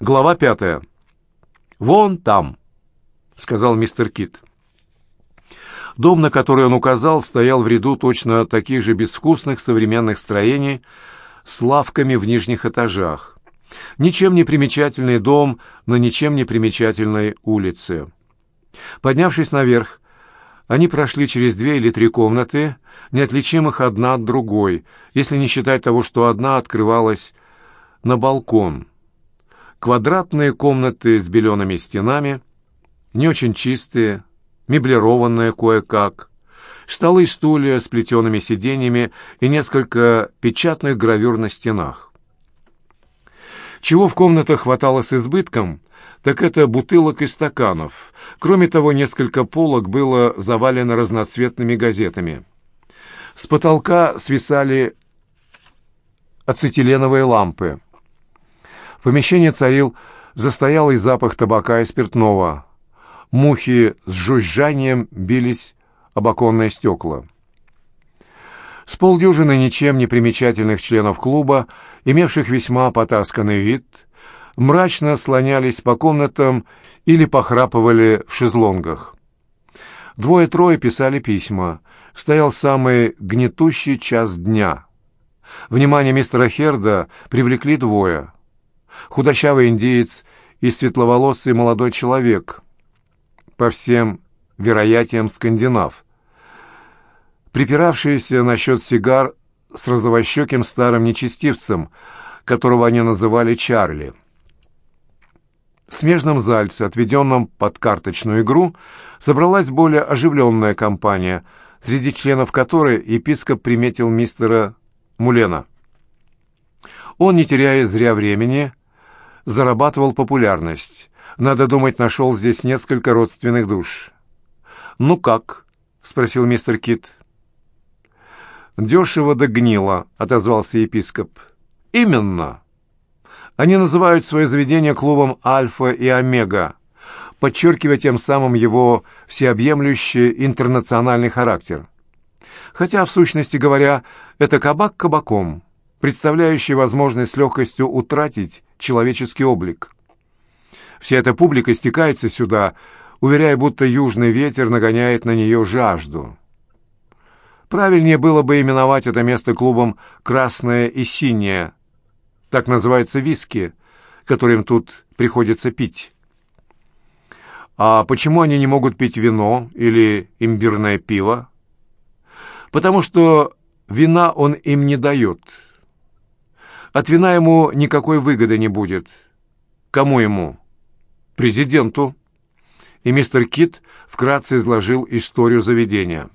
Глава пятая. «Вон там», — сказал мистер Кит. Дом, на который он указал, стоял в ряду точно таких же безвкусных современных строений с лавками в нижних этажах. Ничем не примечательный дом на ничем не примечательной улице. Поднявшись наверх, они прошли через две или три комнаты, неотличимых одна от другой, если не считать того, что одна открывалась на балкон — Квадратные комнаты с белеными стенами, не очень чистые, меблированные кое-как, столы и стулья с плетеными сиденьями и несколько печатных гравюр на стенах. Чего в комнатах хватало с избытком, так это бутылок и стаканов. Кроме того, несколько полок было завалено разноцветными газетами. С потолка свисали ацетиленовые лампы. В помещении царил застоялый запах табака и спиртного. Мухи с жужжанием бились об оконное стекла. С полдюжины ничем не примечательных членов клуба, имевших весьма потасканный вид, мрачно слонялись по комнатам или похрапывали в шезлонгах. Двое-трое писали письма. Стоял самый гнетущий час дня. Внимание мистера Херда привлекли двое — худощавый индиец и светловолосый молодой человек, по всем вероятиям скандинав, припиравшиеся насчет сигар с розовощеким старым нечестивцем, которого они называли Чарли. В смежном зальце, отведенном под карточную игру, собралась более оживленная компания, среди членов которой епископ приметил мистера Мулена. Он, не теряя зря времени, зарабатывал популярность. Надо думать, нашел здесь несколько родственных душ. «Ну как?» — спросил мистер Кит. «Дешево да гнило», — отозвался епископ. «Именно. Они называют свое заведение клубом «Альфа» и «Омега», подчеркивая тем самым его всеобъемлющий интернациональный характер. Хотя, в сущности говоря, это кабак кабаком, представляющий возможность с легкостью утратить человеческий облик. Вся эта публика стекается сюда, уверяя, будто южный ветер нагоняет на нее жажду. Правильнее было бы именовать это место клубом «Красное и синее». Так называется виски, которым тут приходится пить. А почему они не могут пить вино или имбирное пиво? Потому что вина он им не дает – от вина ему никакой выгоды не будет. Кому ему? Президенту. И мистер Кит вкратце изложил историю заведения.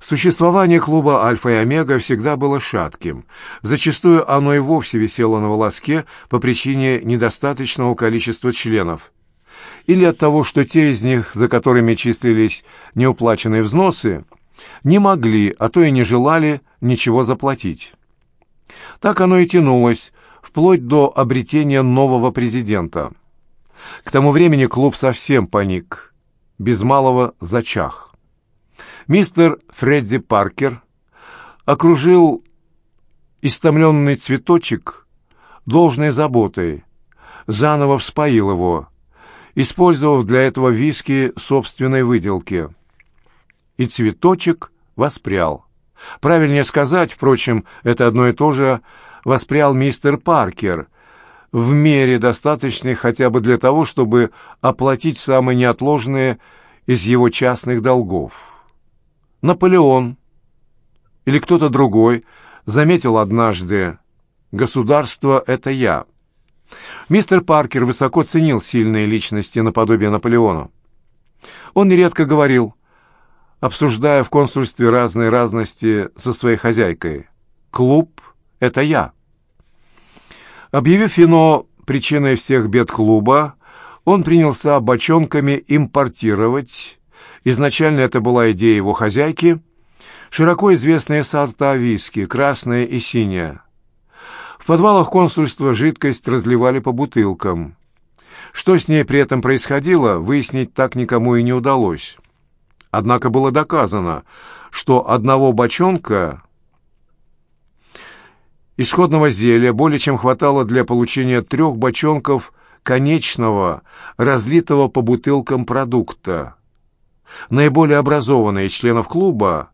Существование клуба «Альфа и Омега» всегда было шатким. Зачастую оно и вовсе висело на волоске по причине недостаточного количества членов. Или от того, что те из них, за которыми числились неуплаченные взносы, не могли, а то и не желали ничего заплатить. Так оно и тянулось, вплоть до обретения нового президента. К тому времени клуб совсем паник, без малого зачах. Мистер Фредди Паркер окружил истомленный цветочек должной заботой, заново вспоил его, использовав для этого виски собственной выделки. И цветочек воспрял. Правильнее сказать, впрочем, это одно и то же воспрял мистер Паркер, в мере достаточной хотя бы для того, чтобы оплатить самые неотложные из его частных долгов. Наполеон или кто-то другой заметил однажды «Государство — это я». Мистер Паркер высоко ценил сильные личности наподобие Наполеона. Он нередко говорил обсуждая в консульстве разные разности со своей хозяйкой. «Клуб — это я». Объявив вино причиной всех бед клуба, он принялся бочонками импортировать, изначально это была идея его хозяйки, широко известные сорта виски, красная и синяя. В подвалах консульства жидкость разливали по бутылкам. Что с ней при этом происходило, выяснить так никому и не удалось. Однако было доказано, что одного бочонка Исходного зелья более чем хватало для получения трех бочонков конечного, разлитого по бутылкам продукта. Наиболее образованные членов клуба,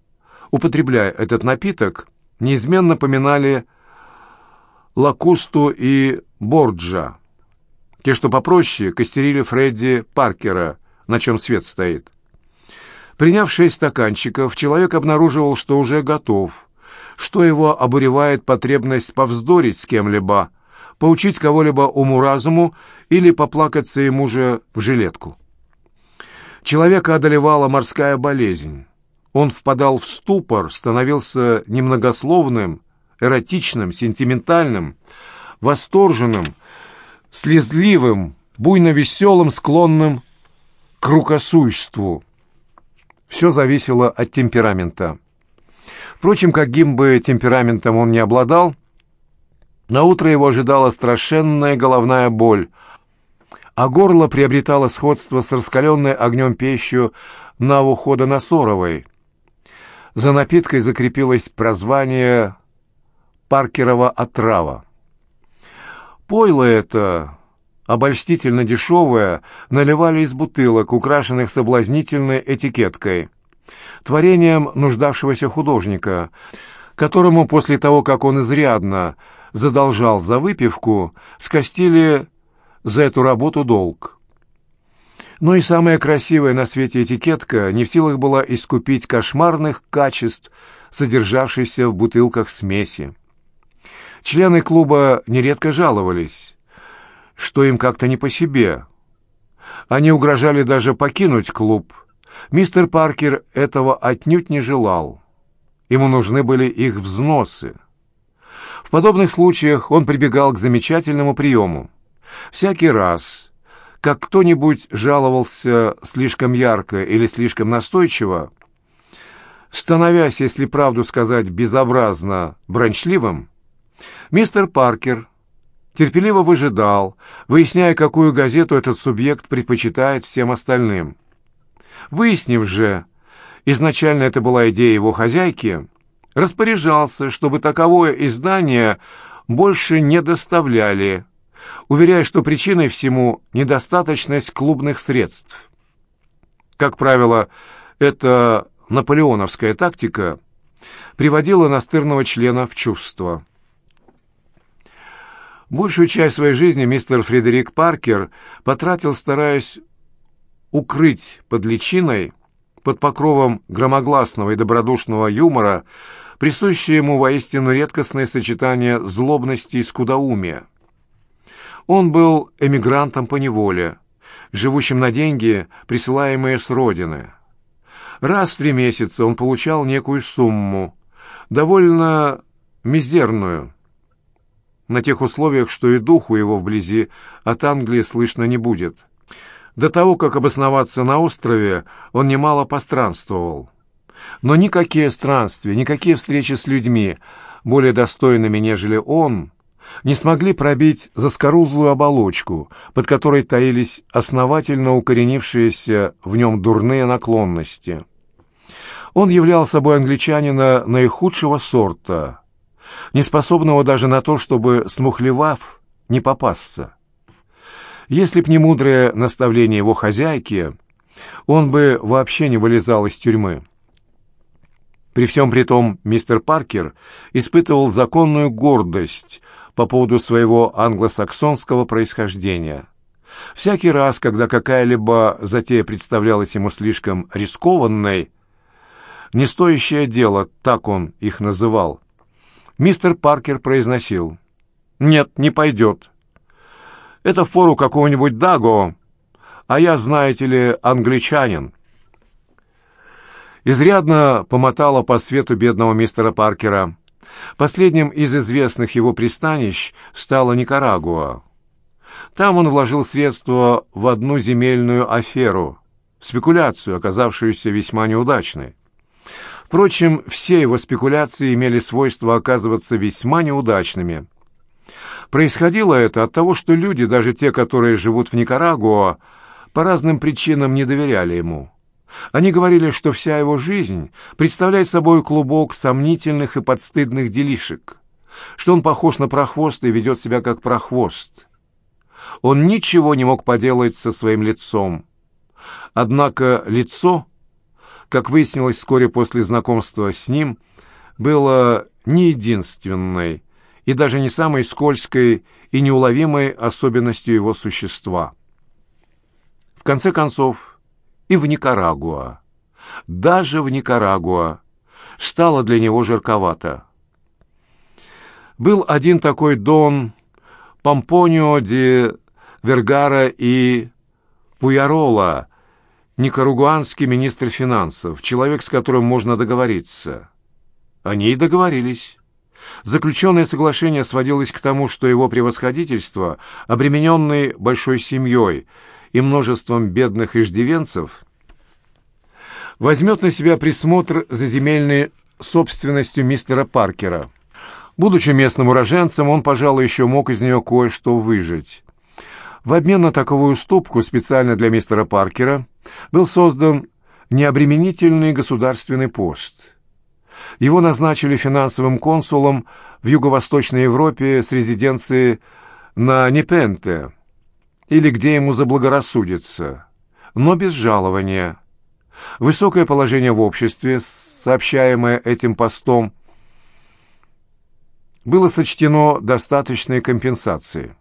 употребляя этот напиток, неизменно поминали Лакусту и Борджа. Те, что попроще, костерили Фредди Паркера, на чем свет стоит. Приняв шесть стаканчиков, человек обнаруживал, что уже готов, что его обуревает потребность повздорить с кем-либо, поучить кого-либо уму-разуму или поплакаться ему же в жилетку. Человека одолевала морская болезнь. Он впадал в ступор, становился немногословным, эротичным, сентиментальным, восторженным, слезливым, буйно веселым, склонным к рукосуйству. Все зависело от темперамента. Впрочем, каким бы темпераментом он ни обладал, на утро его ожидала страшенная головная боль, а горло приобретало сходство с раскаленной огнем пищу на ухода Насоровой. За напиткой закрепилось прозвание «Паркерова отрава». Пойло это, обольстительно дешевое, наливали из бутылок, украшенных соблазнительной этикеткой. Творением нуждавшегося художника, которому после того, как он изрядно задолжал за выпивку, скостили за эту работу долг. Но и самая красивая на свете этикетка не в силах была искупить кошмарных качеств, содержавшихся в бутылках смеси. Члены клуба нередко жаловались, что им как-то не по себе. Они угрожали даже покинуть клуб. Мистер Паркер этого отнюдь не желал. Ему нужны были их взносы. В подобных случаях он прибегал к замечательному приему. Всякий раз, как кто-нибудь жаловался слишком ярко или слишком настойчиво, становясь, если правду сказать, безобразно брончливым, Мистер Паркер терпеливо выжидал, выясняя, какую газету этот субъект предпочитает всем остальным. Выяснив же, изначально это была идея его хозяйки, распоряжался, чтобы таковое издание больше не доставляли, уверяя, что причиной всему недостаточность клубных средств. Как правило, эта наполеоновская тактика приводила настырного члена в чувство. Большую часть своей жизни мистер Фредерик Паркер потратил, стараясь укрыть под личиной, под покровом громогласного и добродушного юмора, присущее ему воистину редкостное сочетание злобности и скудоумия. Он был эмигрантом по неволе, живущим на деньги, присылаемые с родины. Раз в три месяца он получал некую сумму, довольно мизерную, на тех условиях, что и духу его вблизи от Англии слышно не будет. До того, как обосноваться на острове, он немало постранствовал. Но никакие странствия, никакие встречи с людьми, более достойными, нежели он, не смогли пробить заскорузлую оболочку, под которой таились основательно укоренившиеся в нем дурные наклонности. Он являл собой англичанина наихудшего сорта, неспособного даже на то, чтобы, смухлевав, не попасться. Если б не мудрое наставление его хозяйки, он бы вообще не вылезал из тюрьмы. При всем при том, мистер Паркер испытывал законную гордость по поводу своего англосаксонского происхождения. Всякий раз, когда какая-либо затея представлялась ему слишком рискованной, не стоящее дело, так он их называл, Мистер Паркер произносил. «Нет, не пойдет. Это в пору какого-нибудь Даго, а я, знаете ли, англичанин». Изрядно помотало по свету бедного мистера Паркера. Последним из известных его пристанищ стала Никарагуа. Там он вложил средства в одну земельную аферу, спекуляцию, оказавшуюся весьма неудачной. Впрочем, все его спекуляции имели свойство оказываться весьма неудачными. Происходило это от того, что люди, даже те, которые живут в Никарагуа, по разным причинам не доверяли ему. Они говорили, что вся его жизнь представляет собой клубок сомнительных и подстыдных делишек, что он похож на прохвоста и ведет себя как прохвост. Он ничего не мог поделать со своим лицом. Однако лицо, как выяснилось вскоре после знакомства с ним, было не единственной и даже не самой скользкой и неуловимой особенностью его существа. В конце концов, и в Никарагуа, даже в Никарагуа, стало для него жарковато. Был один такой Дон Помпонио де Вергара и Пуярола, никарагуанский министр финансов, человек, с которым можно договориться. Они и договорились. Заключенное соглашение сводилось к тому, что его превосходительство, обремененный большой семьей и множеством бедных иждивенцев, возьмет на себя присмотр за земельной собственностью мистера Паркера. Будучи местным уроженцем, он, пожалуй, еще мог из нее кое-что выжить. В обмен на таковую уступку специально для мистера Паркера был создан необременительный государственный пост. Его назначили финансовым консулом в Юго-Восточной Европе с резиденцией на Непенте или где ему заблагорассудится, но без жалования. Высокое положение в обществе, сообщаемое этим постом, было сочтено достаточной компенсацией.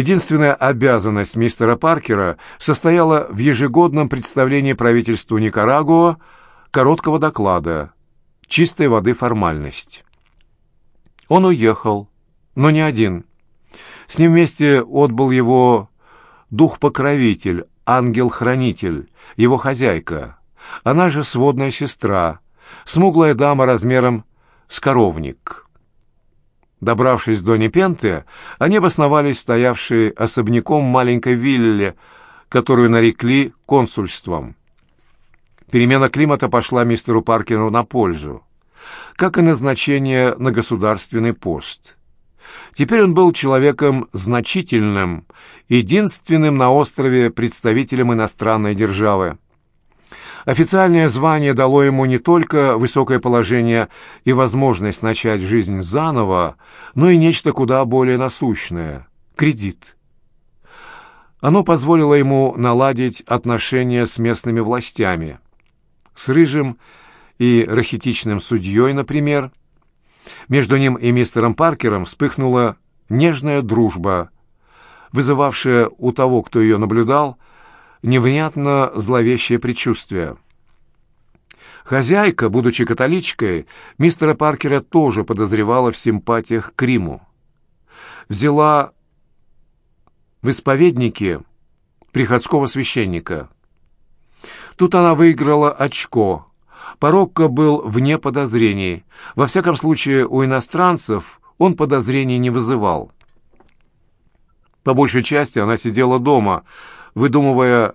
Единственная обязанность мистера Паркера состояла в ежегодном представлении правительству Никарагуа короткого доклада, чистой воды формальность. Он уехал, но не один. С ним вместе отбыл его дух-покровитель, ангел-хранитель, его хозяйка, она же сводная сестра, смуглая дама размером с коровник. Добравшись до Непенты, они обосновались в стоявшей особняком маленькой вилле, которую нарекли консульством. Перемена климата пошла мистеру Паркеру на пользу, как и назначение на государственный пост. Теперь он был человеком значительным, единственным на острове представителем иностранной державы. Официальное звание дало ему не только высокое положение и возможность начать жизнь заново, но и нечто куда более насущное — кредит. Оно позволило ему наладить отношения с местными властями. С Рыжим и рахитичным судьей, например. Между ним и мистером Паркером вспыхнула нежная дружба, вызывавшая у того, кто ее наблюдал, невнятно зловещее предчувствие. Хозяйка, будучи католичкой, мистера Паркера тоже подозревала в симпатиях к Риму. Взяла в исповеднике приходского священника. Тут она выиграла очко. Порокко был вне подозрений. Во всяком случае, у иностранцев он подозрений не вызывал. По большей части она сидела дома, выдумывая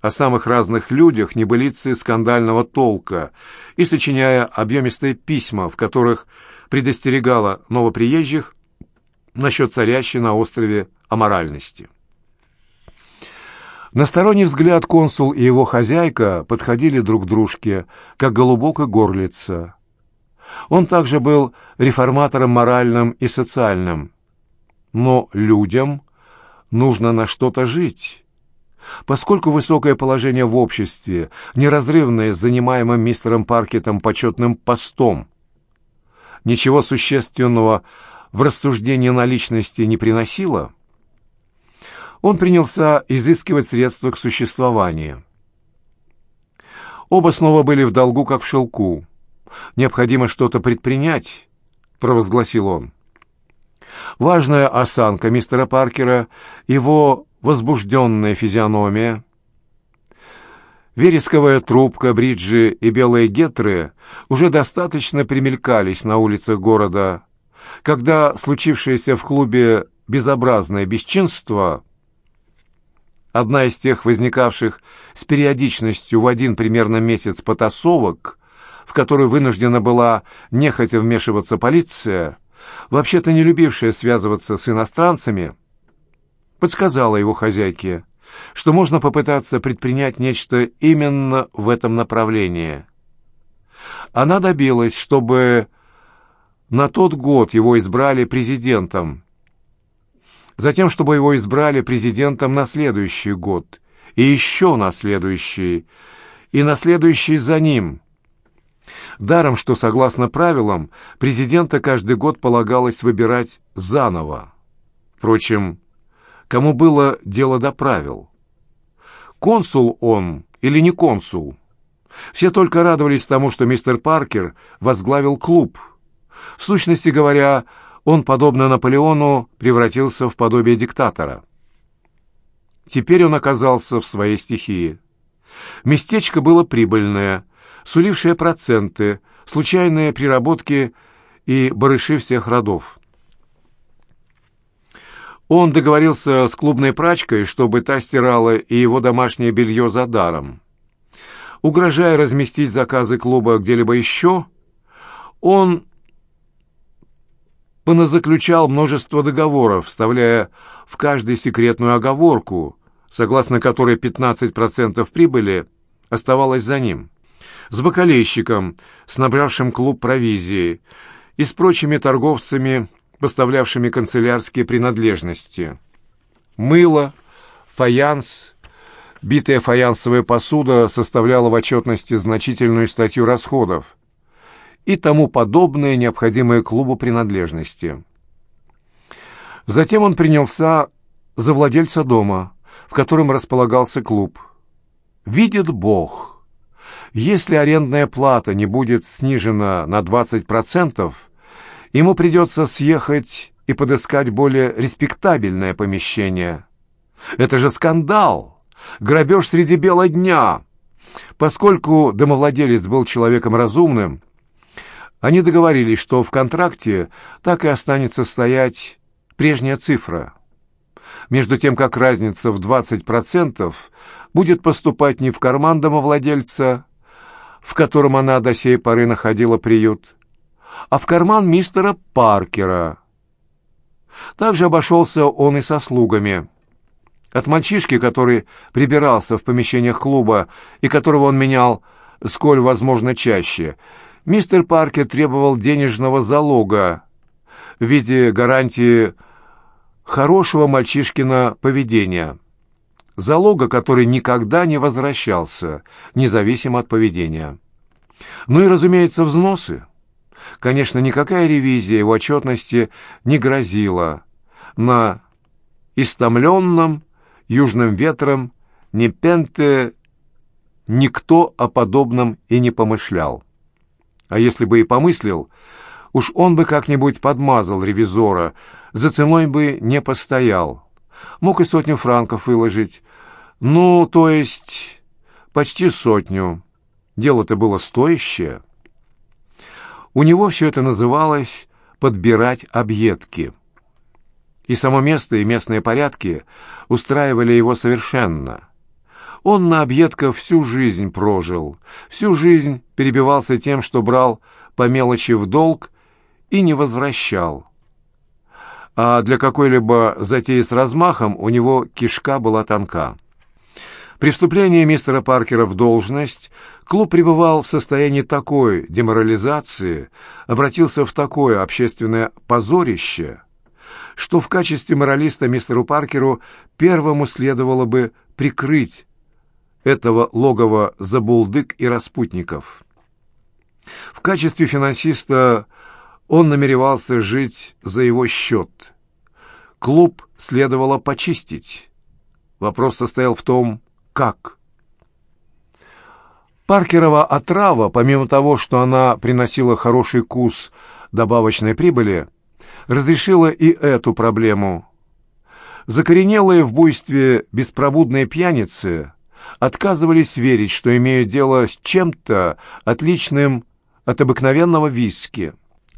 о самых разных людях небылицы скандального толка и сочиняя объемистые письма, в которых предостерегала новоприезжих насчет царящей на острове аморальности. На сторонний взгляд консул и его хозяйка подходили друг к дружке, как голубок и горлица. Он также был реформатором моральным и социальным. Но людям нужно на что-то жить. Поскольку высокое положение в обществе, неразрывное с занимаемым мистером Паркетом почетным постом, ничего существенного в рассуждении на личности не приносило, он принялся изыскивать средства к существованию. Оба снова были в долгу, как в шелку. «Необходимо что-то предпринять», — провозгласил он. Важная осанка мистера Паркера, его возбужденная физиономия, вересковая трубка, бриджи и белые гетры уже достаточно примелькались на улицах города, когда случившееся в клубе безобразное бесчинство, одна из тех возникавших с периодичностью в один примерно месяц потасовок, в которую вынуждена была нехотя вмешиваться полиция, вообще-то не любившая связываться с иностранцами, подсказала его хозяйке, что можно попытаться предпринять нечто именно в этом направлении. Она добилась, чтобы на тот год его избрали президентом. Затем, чтобы его избрали президентом на следующий год, и еще на следующий, и на следующий за ним. Даром, что, согласно правилам, президента каждый год полагалось выбирать заново. Впрочем, кому было дело до правил? Консул он или не консул? Все только радовались тому, что мистер Паркер возглавил клуб. В сущности говоря, он, подобно Наполеону, превратился в подобие диктатора. Теперь он оказался в своей стихии. Местечко было прибыльное, сулившее проценты, случайные приработки и барыши всех родов. Он договорился с клубной прачкой, чтобы та стирала и его домашнее белье за даром. Угрожая разместить заказы клуба где-либо еще, он поназаключал множество договоров, вставляя в каждый секретную оговорку, согласно которой 15% прибыли оставалось за ним, с бакалейщиком, снабравшим клуб провизией, и с прочими торговцами, поставлявшими канцелярские принадлежности. Мыло, фаянс, битая фаянсовая посуда составляла в отчетности значительную статью расходов, и тому подобные необходимые клубу принадлежности. Затем он принялся за владельца дома, в котором располагался клуб. Видит Бог, если арендная плата не будет снижена на 20%, ему придется съехать и подыскать более респектабельное помещение. Это же скандал! Грабеж среди бела дня! Поскольку домовладелец был человеком разумным, они договорились, что в контракте так и останется стоять прежняя цифра. Между тем, как разница в 20% будет поступать не в карман домовладельца, в котором она до сей поры находила приют, а в карман мистера Паркера. Также обошелся он и со слугами. От мальчишки, который прибирался в помещениях клуба и которого он менял сколь возможно чаще – мистер Паркер требовал денежного залога в виде гарантии хорошего мальчишкина поведения. Залога, который никогда не возвращался, независимо от поведения. Ну и, разумеется, взносы. Конечно, никакая ревизия его отчетности не грозила. На истомленном южным ветром ни пенте никто о подобном и не помышлял. А если бы и помыслил, уж он бы как-нибудь подмазал ревизора, за ценой бы не постоял. Мог и сотню франков выложить. Ну, то есть почти сотню. Дело-то было стоящее. У него все это называлось «подбирать объедки». И само место, и местные порядки устраивали его совершенно – он на объедках всю жизнь прожил, всю жизнь перебивался тем, что брал по мелочи в долг и не возвращал. А для какой-либо затеи с размахом у него кишка была тонка. При мистера Паркера в должность клуб пребывал в состоянии такой деморализации, обратился в такое общественное позорище, что в качестве моралиста мистеру Паркеру первому следовало бы прикрыть этого логова забулдык и распутников. В качестве финансиста он намеревался жить за его счет. Клуб следовало почистить. Вопрос состоял в том, как. Паркерова отрава, помимо того, что она приносила хороший кус добавочной прибыли, разрешила и эту проблему. Закоренелые в буйстве беспробудные пьяницы отказывались верить, что имеют дело с чем-то отличным от обыкновенного виски,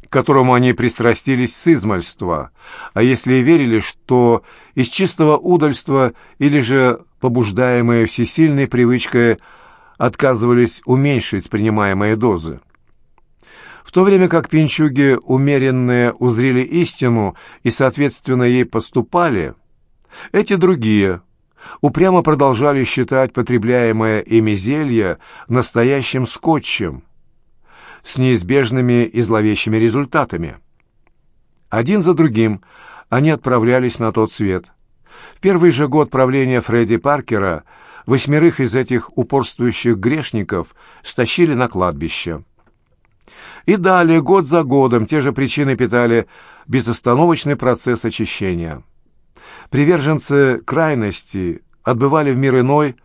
к которому они пристрастились с измальства, а если и верили, что из чистого удальства или же побуждаемые всесильной привычкой отказывались уменьшить принимаемые дозы. В то время как пинчуги умеренные узрели истину и, соответственно, ей поступали, эти другие – упрямо продолжали считать потребляемое ими зелье настоящим скотчем с неизбежными и зловещими результатами – Один за другим они отправлялись на тот свет. В первый же год правления Фредди Паркера восьмерых из этих упорствующих грешников стащили на кладбище. И далее, год за годом, те же причины питали безостановочный процесс очищения. Приверженцы крайности отбывали в мир иной,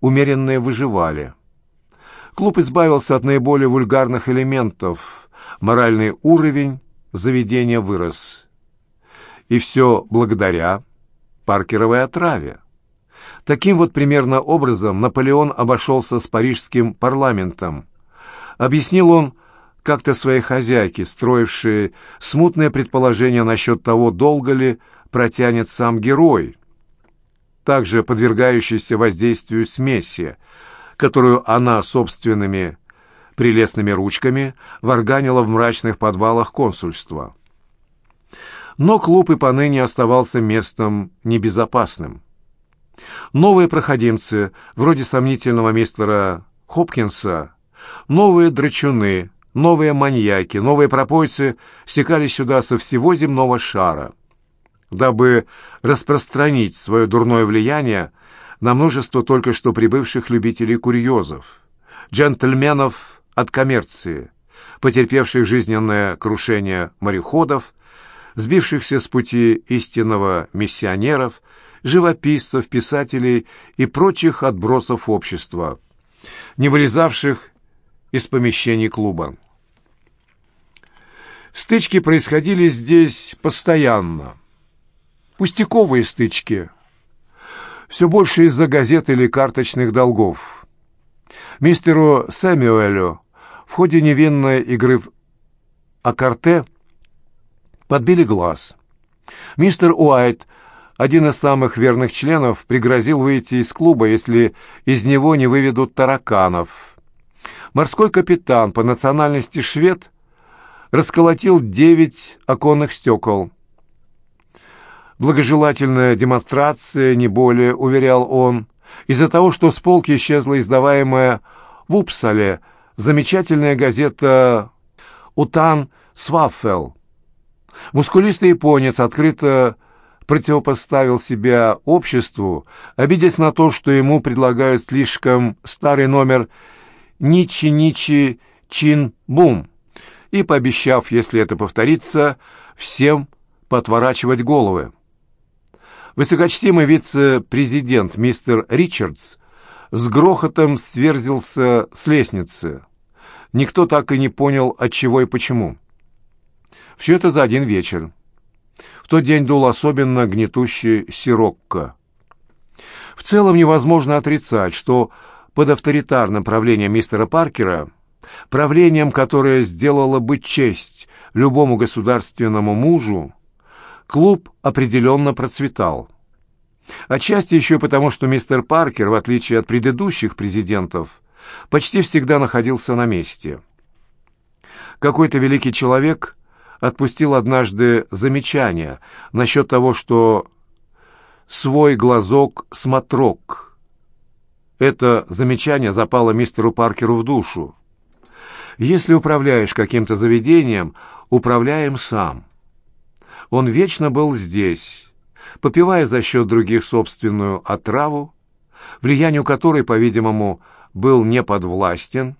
умеренные выживали. Клуб избавился от наиболее вульгарных элементов, моральный уровень заведения вырос. И все благодаря паркеровой отраве. Таким вот примерно образом Наполеон обошелся с парижским парламентом. Объяснил он как-то своей хозяйке, строившей смутное предположение насчет того, долго ли протянет сам герой, также подвергающийся воздействию смеси, которую она собственными прелестными ручками варганила в мрачных подвалах консульства. Но клуб и поныне оставался местом небезопасным. Новые проходимцы, вроде сомнительного мистера Хопкинса, новые драчуны, новые маньяки, новые пропойцы стекали сюда со всего земного шара, дабы распространить свое дурное влияние на множество только что прибывших любителей курьезов, джентльменов от коммерции, потерпевших жизненное крушение мореходов, сбившихся с пути истинного миссионеров, живописцев, писателей и прочих отбросов общества, не вылезавших из помещений клуба. Стычки происходили здесь постоянно. Пустяковые стычки. Все больше из-за газет или карточных долгов. Мистеру Сэмюэлю в ходе невинной игры в Акарте подбили глаз. Мистер Уайт один из самых верных членов пригрозил выйти из клуба, если из него не выведут тараканов. Морской капитан по национальности швед расколотил девять оконных стекол. Благожелательная демонстрация, не более, уверял он, из-за того, что с полки исчезла издаваемая в Упсале замечательная газета «Утан Сваффел». Мускулистый японец открыто противопоставил себя обществу, обидясь на то, что ему предлагают слишком старый номер «Ничи-Ничи Чин-Бум», и пообещав, если это повторится, всем потворачивать головы. Высокочтимый вице-президент мистер Ричардс с грохотом сверзился с лестницы. Никто так и не понял, от чего и почему. Все это за один вечер. В тот день дул особенно гнетущий сирокко. В целом невозможно отрицать, что под авторитарным правлением мистера Паркера, правлением, которое сделало бы честь любому государственному мужу, клуб определенно процветал. Отчасти еще потому, что мистер Паркер, в отличие от предыдущих президентов, почти всегда находился на месте. Какой-то великий человек отпустил однажды замечание насчет того, что «свой глазок смотрок». Это замечание запало мистеру Паркеру в душу. Если управляешь каким-то заведением, управляем сам. Он вечно был здесь, попивая за счет других собственную отраву, влиянию которой, по-видимому, был неподвластен,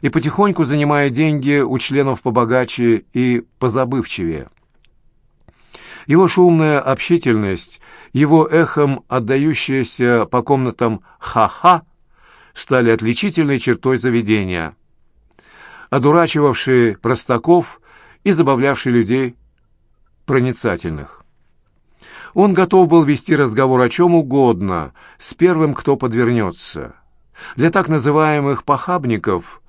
и потихоньку занимая деньги у членов побогаче и позабывчивее. Его шумная общительность, его эхом отдающаяся по комнатам «ха-ха» стали отличительной чертой заведения, одурачивавшие простаков и забавлявшие людей проницательных. Он готов был вести разговор о чем угодно с первым, кто подвернется. Для так называемых «похабников»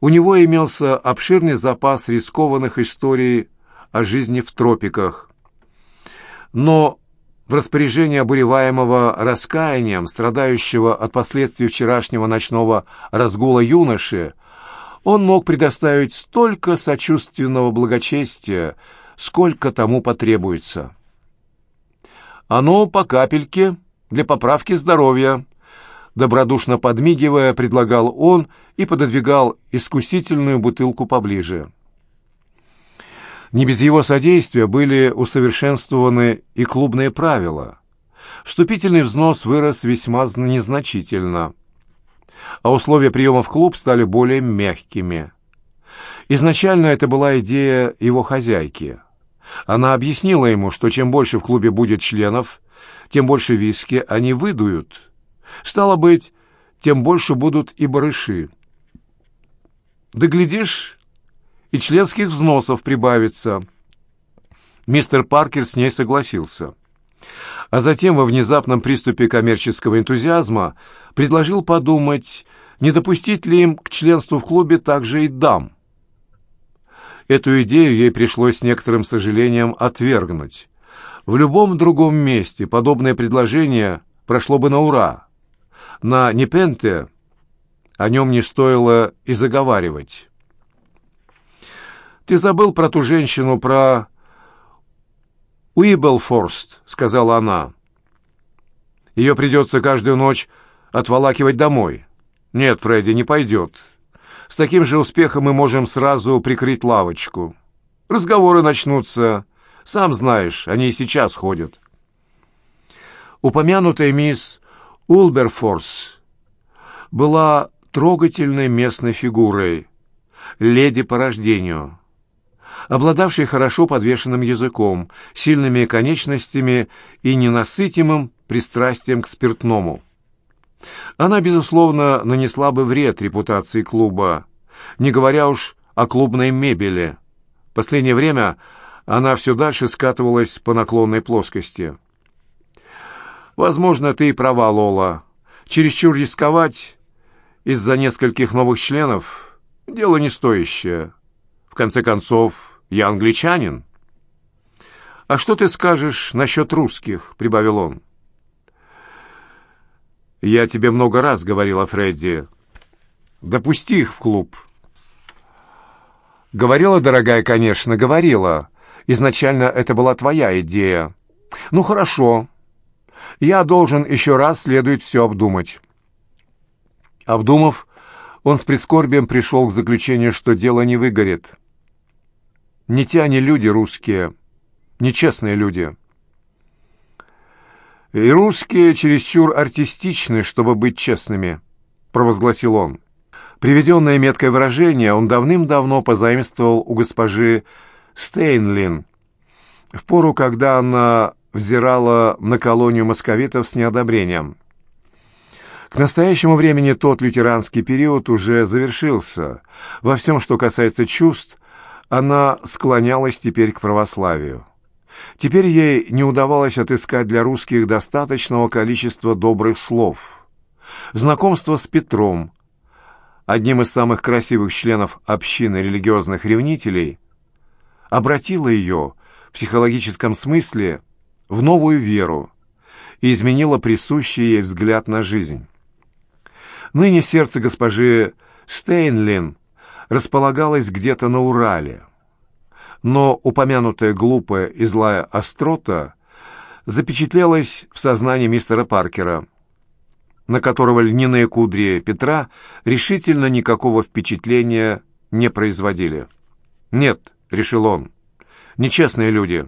У него имелся обширный запас рискованных историй о жизни в тропиках. Но в распоряжении обуреваемого раскаянием, страдающего от последствий вчерашнего ночного разгула юноши, он мог предоставить столько сочувственного благочестия, сколько тому потребуется. Оно по капельке для поправки здоровья, добродушно подмигивая, предлагал он и пододвигал искусительную бутылку поближе. Не без его содействия были усовершенствованы и клубные правила. Вступительный взнос вырос весьма незначительно, а условия приема в клуб стали более мягкими. Изначально это была идея его хозяйки. Она объяснила ему, что чем больше в клубе будет членов, тем больше виски они выдуют. Стало быть, тем больше будут и барыши. Да глядишь, и членских взносов прибавится. Мистер Паркер с ней согласился. А затем во внезапном приступе коммерческого энтузиазма предложил подумать, не допустить ли им к членству в клубе также и дам. Эту идею ей пришлось с некоторым сожалением отвергнуть. В любом другом месте подобное предложение прошло бы на ура. На Непенте о нем не стоило и заговаривать. «Ты забыл про ту женщину, про Уиблфорст», — сказала она. «Ее придется каждую ночь отволакивать домой». «Нет, Фредди, не пойдет. С таким же успехом мы можем сразу прикрыть лавочку. Разговоры начнутся. Сам знаешь, они и сейчас ходят». Упомянутая мисс Улберфорс была трогательной местной фигурой, леди по рождению, обладавшей хорошо подвешенным языком, сильными конечностями и ненасытимым пристрастием к спиртному. Она, безусловно, нанесла бы вред репутации клуба, не говоря уж о клубной мебели. В последнее время она все дальше скатывалась по наклонной плоскости. «Возможно, ты и права, Лола. Чересчур рисковать из-за нескольких новых членов — дело не стоящее. В конце концов, я англичанин». «А что ты скажешь насчет русских?» — прибавил он. «Я тебе много раз говорила, Фредди. Допусти их в клуб». «Говорила, дорогая, конечно, говорила. Изначально это была твоя идея. Ну, хорошо. Я должен еще раз следует все обдумать». Обдумав, он с прискорбием пришел к заключению, что дело не выгорит. Не те они люди русские, нечестные люди. «И русские чересчур артистичны, чтобы быть честными», — провозгласил он. Приведенное меткое выражение он давным-давно позаимствовал у госпожи Стейнлин, в пору, когда она взирала на колонию московитов с неодобрением. К настоящему времени тот лютеранский период уже завершился. Во всем, что касается чувств, она склонялась теперь к православию. Теперь ей не удавалось отыскать для русских достаточного количества добрых слов. Знакомство с Петром, одним из самых красивых членов общины религиозных ревнителей, обратило ее в психологическом смысле в новую веру и изменило присущий ей взгляд на жизнь. Ныне сердце госпожи Стейнлин располагалось где-то на Урале – но упомянутая глупая и злая острота запечатлелась в сознании мистера Паркера, на которого льняные кудри Петра решительно никакого впечатления не производили. «Нет», — решил он, — «нечестные люди.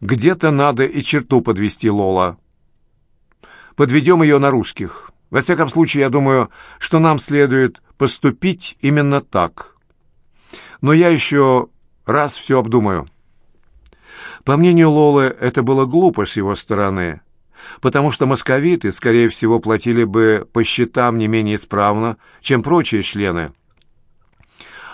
Где-то надо и черту подвести Лола. Подведем ее на русских. Во всяком случае, я думаю, что нам следует поступить именно так. Но я еще раз все обдумаю». По мнению Лолы, это было глупо с его стороны, потому что московиты, скорее всего, платили бы по счетам не менее исправно, чем прочие члены.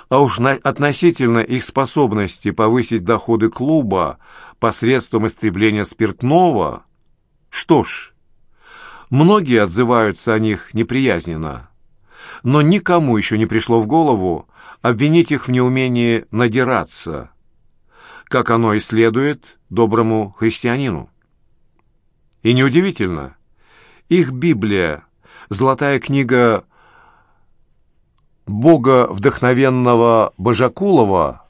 А уж на, относительно их способности повысить доходы клуба посредством истребления спиртного, что ж, многие отзываются о них неприязненно, но никому еще не пришло в голову, обвинить их в неумении надираться, как оно и следует доброму христианину. И неудивительно, их Библия, золотая книга Бога вдохновенного Божакулова,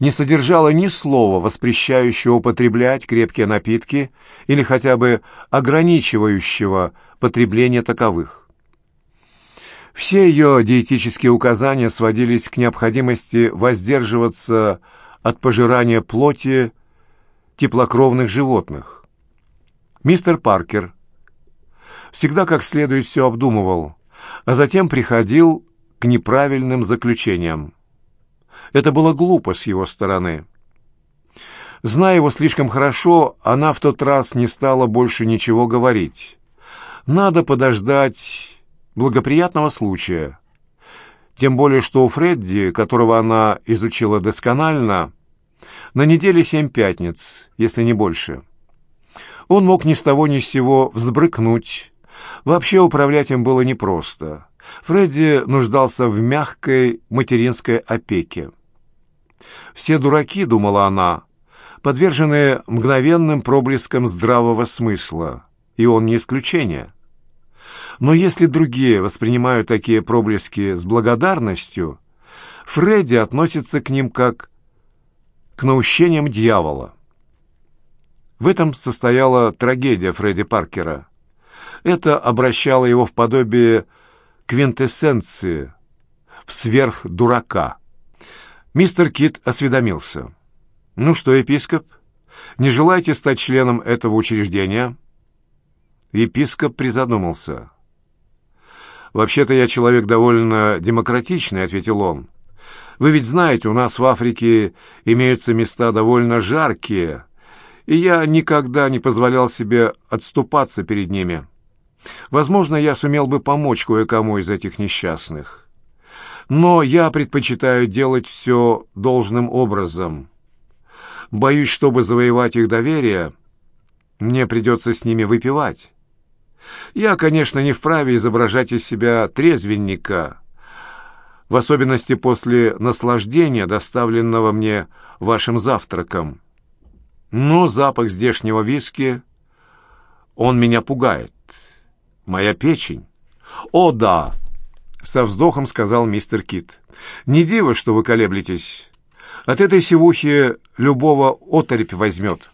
не содержала ни слова, воспрещающего употреблять крепкие напитки или хотя бы ограничивающего потребление таковых. Все ее диетические указания сводились к необходимости воздерживаться от пожирания плоти теплокровных животных. Мистер Паркер всегда как следует все обдумывал, а затем приходил к неправильным заключениям. Это было глупо с его стороны. Зная его слишком хорошо, она в тот раз не стала больше ничего говорить. Надо подождать благоприятного случая. Тем более, что у Фредди, которого она изучила досконально, на неделе семь пятниц, если не больше. Он мог ни с того ни с сего взбрыкнуть. Вообще управлять им было непросто. Фредди нуждался в мягкой материнской опеке. «Все дураки», — думала она, — подвержены мгновенным проблескам здравого смысла, и он не исключение. Но если другие воспринимают такие проблески с благодарностью, Фредди относится к ним как к наущениям дьявола. В этом состояла трагедия Фредди Паркера. Это обращало его в подобие квинтэссенции, в сверхдурака. Мистер Кит осведомился. «Ну что, епископ, не желаете стать членом этого учреждения?» Епископ призадумался. «Вообще-то я человек довольно демократичный», — ответил он. «Вы ведь знаете, у нас в Африке имеются места довольно жаркие, и я никогда не позволял себе отступаться перед ними. Возможно, я сумел бы помочь кое-кому из этих несчастных. Но я предпочитаю делать все должным образом. Боюсь, чтобы завоевать их доверие, мне придется с ними выпивать». Я, конечно, не вправе изображать из себя трезвенника, в особенности после наслаждения, доставленного мне вашим завтраком. Но запах здешнего виски, он меня пугает. Моя печень. О, да, со вздохом сказал мистер Кит. Не диво, что вы колеблетесь. От этой севухи любого оторопь возьмет.